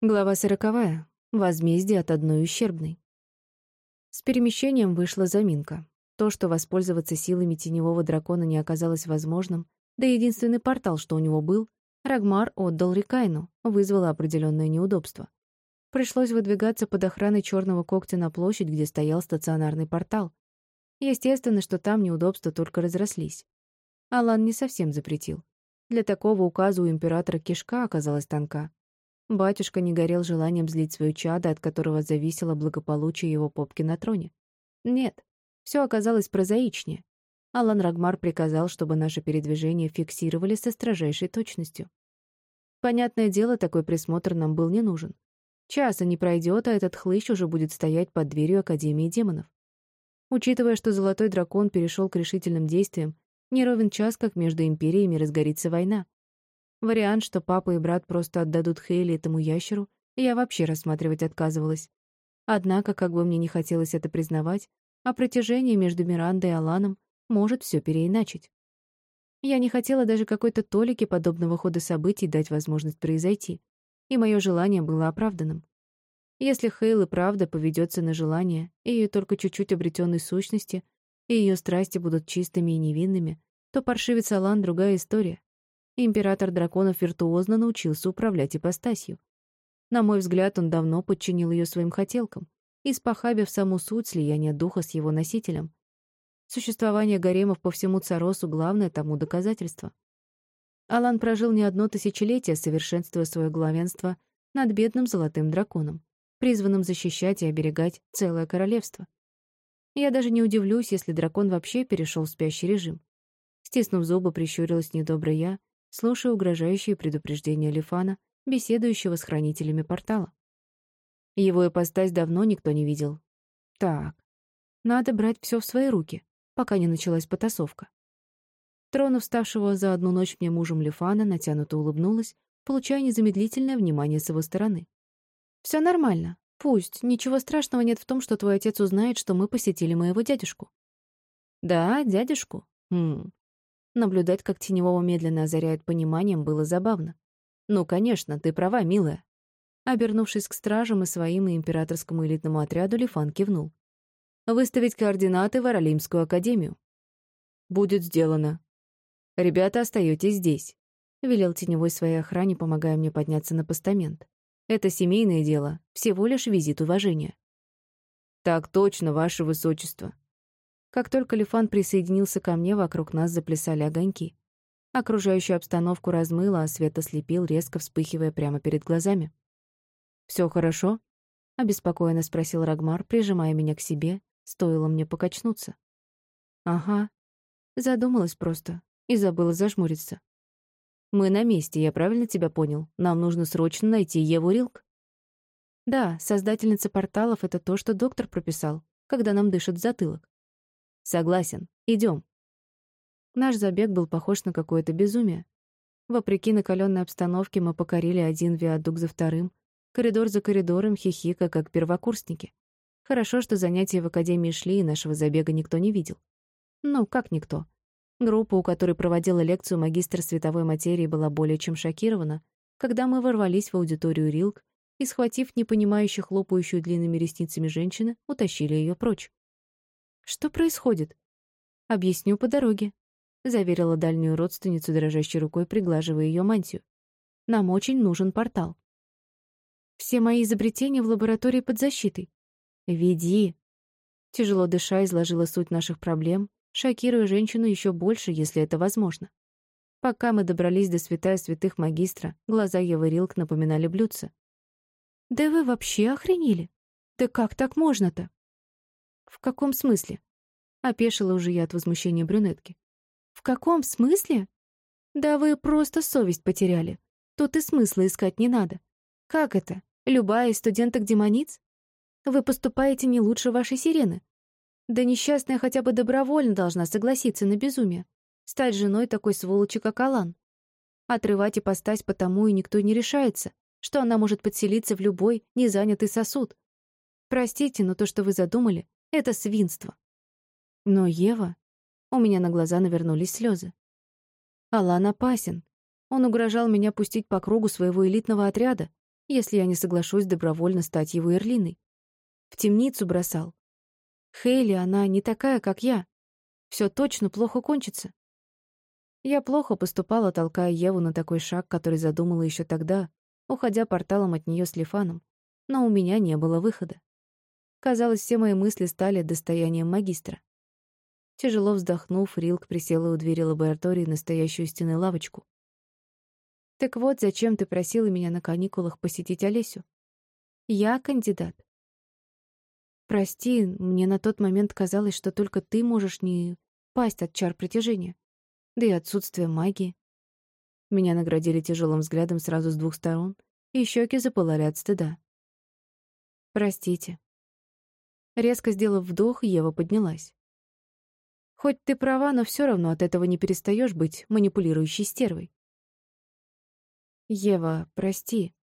Глава сороковая. Возмездие от одной ущербной. С перемещением вышла заминка. То, что воспользоваться силами теневого дракона не оказалось возможным, да единственный портал, что у него был, Рагмар отдал Рикайну, вызвало определенное неудобство. Пришлось выдвигаться под охраной черного когтя на площадь, где стоял стационарный портал. Естественно, что там неудобства только разрослись. Алан не совсем запретил. Для такого указа у императора кишка оказалась тонка. Батюшка не горел желанием злить свое чадо, от которого зависело благополучие его попки на троне. Нет, все оказалось прозаичнее. Алан Рагмар приказал, чтобы наше передвижение фиксировали со строжайшей точностью. Понятное дело, такой присмотр нам был не нужен. Часа не пройдет, а этот хлыщ уже будет стоять под дверью Академии демонов. Учитывая, что Золотой Дракон перешел к решительным действиям, не ровен час, как между империями разгорится война. Вариант, что папа и брат просто отдадут Хейли этому ящеру, я вообще рассматривать отказывалась. Однако, как бы мне не хотелось это признавать, а притяжение между Мирандой и Аланом может все переиначить. Я не хотела даже какой-то толики подобного хода событий дать возможность произойти, и мое желание было оправданным. Если Хейл и правда поведется на желание, и ее только чуть-чуть обретенной сущности, и ее страсти будут чистыми и невинными, то паршивец Алан — другая история. Император драконов виртуозно научился управлять ипостасью. На мой взгляд, он давно подчинил ее своим хотелкам, испохабив саму суть слияния духа с его носителем. Существование гаремов по всему Царосу — главное тому доказательство. Алан прожил не одно тысячелетие, совершенствуя свое главенство над бедным золотым драконом, призванным защищать и оберегать целое королевство. Я даже не удивлюсь, если дракон вообще перешел в спящий режим. Стиснув зубы, прищурилась недобро я слушая угрожающие предупреждения Лифана, беседующего с хранителями портала. Его ипостась давно никто не видел. Так, надо брать все в свои руки, пока не началась потасовка. Тронув ставшего за одну ночь мне мужем Лифана, натянуто улыбнулась, получая незамедлительное внимание с его стороны. Все нормально. Пусть. Ничего страшного нет в том, что твой отец узнает, что мы посетили моего дядюшку. Да, дядюшку. Хм. Наблюдать, как Теневого медленно озаряет пониманием, было забавно. «Ну, конечно, ты права, милая». Обернувшись к стражам и своим и императорскому элитному отряду, Лифан кивнул. «Выставить координаты в Аралимскую академию». «Будет сделано». «Ребята, остаетесь здесь», — велел Теневой своей охране, помогая мне подняться на постамент. «Это семейное дело, всего лишь визит уважения». «Так точно, ваше высочество», как только Лифан присоединился ко мне, вокруг нас заплясали огоньки. Окружающую обстановку размыло, а свет ослепил, резко вспыхивая прямо перед глазами. Все хорошо?» — обеспокоенно спросил Рагмар, прижимая меня к себе, стоило мне покачнуться. «Ага». Задумалась просто и забыла зажмуриться. «Мы на месте, я правильно тебя понял? Нам нужно срочно найти Еву Рилк?» «Да, создательница порталов — это то, что доктор прописал, когда нам дышит в затылок. Согласен. Идем. Наш забег был похож на какое-то безумие. Вопреки накаленной обстановке мы покорили один виадук за вторым, коридор за коридором, хихика, как первокурсники. Хорошо, что занятия в академии шли, и нашего забега никто не видел. Ну, как никто. Группа, у которой проводила лекцию магистр световой материи, была более чем шокирована, когда мы ворвались в аудиторию Рилк и, схватив непонимающе хлопающую длинными ресницами женщины, утащили ее прочь. Что происходит? Объясню по дороге, заверила дальнюю родственницу, дрожащей рукой приглаживая ее мантию. Нам очень нужен портал. Все мои изобретения в лаборатории под защитой. Веди. Тяжело дыша, изложила суть наших проблем, шокируя женщину еще больше, если это возможно. Пока мы добрались до святая святых магистра, глаза Евы Рилк напоминали блюдца. «Да вы вообще охренели? Да как так можно-то?» «В каком смысле?» Опешила уже я от возмущения брюнетки. «В каком смысле?» «Да вы просто совесть потеряли. Тут и смысла искать не надо. Как это? Любая из студенток-демониц? Вы поступаете не лучше вашей сирены. Да несчастная хотя бы добровольно должна согласиться на безумие. Стать женой такой сволочи, как Алан. Отрывать и постать потому и никто не решается, что она может подселиться в любой незанятый сосуд. Простите, но то, что вы задумали, это свинство. Но Ева... У меня на глаза навернулись слезы. Алан опасен. Он угрожал меня пустить по кругу своего элитного отряда. если я не соглашусь добровольно стать его Эрлиной. В темницу бросал. Хейли, она не такая, как я. Все точно плохо кончится. Я плохо поступала, толкая Еву на такой шаг, который задумала еще тогда, уходя порталом от нее с Лифаном, но у меня не было выхода. Казалось, все мои мысли стали достоянием магистра. Тяжело вздохнув, Рилк присела у двери лаборатории на стоящую стены лавочку. «Так вот, зачем ты просила меня на каникулах посетить Олесю? Я кандидат. Прости, мне на тот момент казалось, что только ты можешь не пасть от чар притяжения, да и отсутствие магии. Меня наградили тяжелым взглядом сразу с двух сторон, и щеки запылали от стыда. «Простите». Резко сделав вдох, Ева поднялась. «Хоть ты права, но все равно от этого не перестаешь быть манипулирующей стервой». «Ева, прости».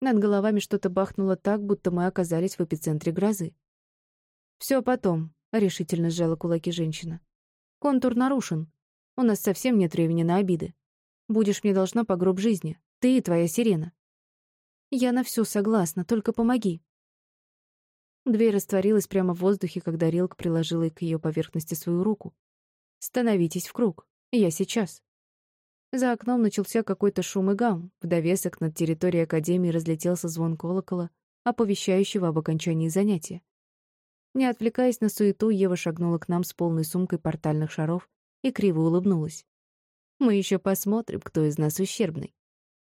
Над головами что-то бахнуло так, будто мы оказались в эпицентре грозы. Все потом», — решительно сжала кулаки женщина. «Контур нарушен. У нас совсем нет времени на обиды. Будешь мне должна по гроб жизни. Ты и твоя сирена. Я на всё согласна, только помоги. Дверь растворилась прямо в воздухе, когда Рилк приложила к её поверхности свою руку. «Становитесь в круг. Я сейчас». За окном начался какой-то шум и гам. В довесок над территорией Академии разлетелся звон колокола, оповещающего об окончании занятия. Не отвлекаясь на суету, Ева шагнула к нам с полной сумкой портальных шаров и криво улыбнулась. Мы еще посмотрим, кто из нас ущербный.